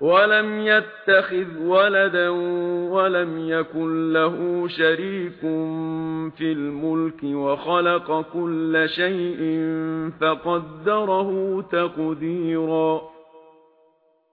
ولم يتخذ ولدا ولم يكن له شريك في الملك وخلق كل شيء فقدره تقديرًا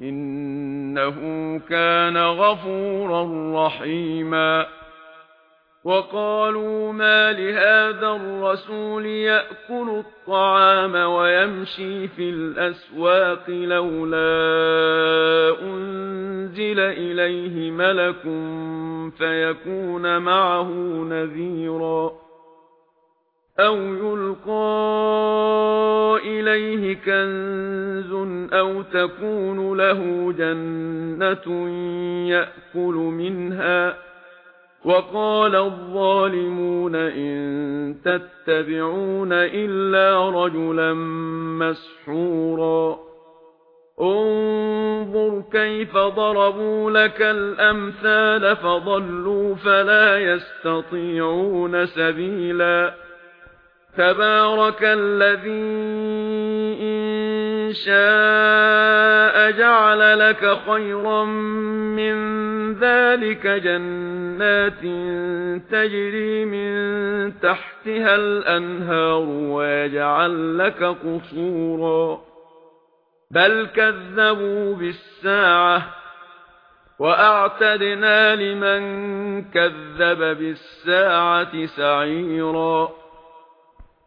إِنَّهُ كَانَ غَفُورًا رَّحِيمًا. وَقَالُوا مَا لِهَذَا الرَّسُولِ يَأْكُلُ الطَّعَامَ وَيَمْشِي فِي الْأَسْوَاقِ لَوْلَا أُنْزِلَ إِلَيْهِ مَلَكٌ فَيَكُونَ مَعَهُ نَذِيرًا. أَوْ يُلْقَى إِلَيْهِ كَنْزٌ أَوْ تَكُونُ لَهُ جَنَّةٌ يَأْكُلُ مِنْهَا وَقَالَ الظَّالِمُونَ إِن تَتَّبِعُونَ إِلَّا رَجُلًا مَسْحُورًا انظُرْ كَيْفَ ضَرَبُوا لَكَ الْأَمْثَالَ فَضَلُّوا فَلَا يَسْتَطِيعُونَ سَبِيلًا تَبَارَكَ الَّذِي إن شَاءَ جَعَلَ لَكَ خَيْرًا مِنْ ذَلِكَ جَنَّاتٍ تَجْرِي مِنْ تَحْتِهَا الْأَنْهَارُ وَيَجْعَلْ لَكَ قُصُورًا. بَلْ كَذَّبُوا بِالسَّاعَةِ وَأَعْتَدْنَا لِمَنْ كَذَّبَ بِالسَّاعَةِ سَعِيرًا.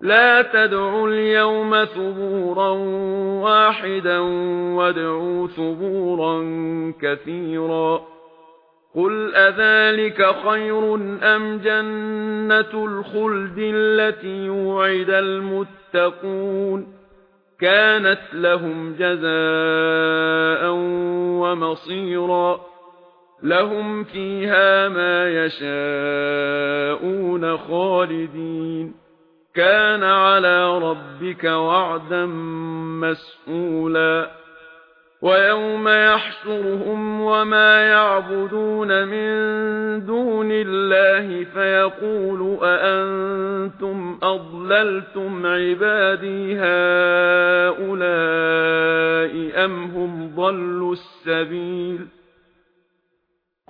لا تدعوا اليوم ثبورا واحدا وادعوا ثبورا كثيرا قل أذلك خير أم جنة الخلد التي يوعد المتقون كانت لهم جزاء ومصيرا لهم فيها ما يشاءون خالدين كَانَ عَلَى رَبِّكَ وَعْدًا مَسْئُولًا وَيَوْمَ يَحْشُرُهُمْ وَمَا يَعْبُدُونَ مِن دُونِ اللَّهِ فَيَقُولُ أَأَنتُمْ أَضْلَلْتُمْ عِبَادِي هَؤُلَاءِ أَمْ هُمْ ضَلُّوا السَّبِيلَ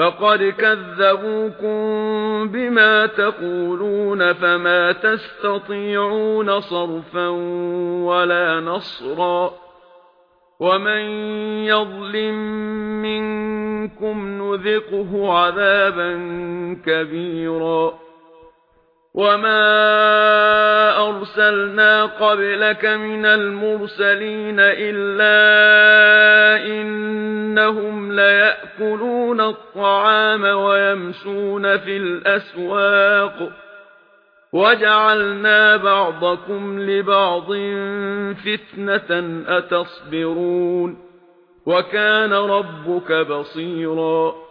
فَقَدْ كَذَّبُوكُمْ بِمَا تَقُولُونَ فَمَا تَسْتَطِيعُونَ صَرْفًا وَلَا نَصْرًا وَمَن يَظْلِم مِنكُمْ نُذِقْهُ عَذَابًا كَبِيرًا وَمَا أَرْسَلْنَا قَبْلَكَ مِنَ الْمُرْسَلِينَ إِلَّا إنهم لا ياكلون الطعام ويمشون في الأسواق وجعلنا بعضكم لبعض فتنة أتصبرون وكان ربك بصيراً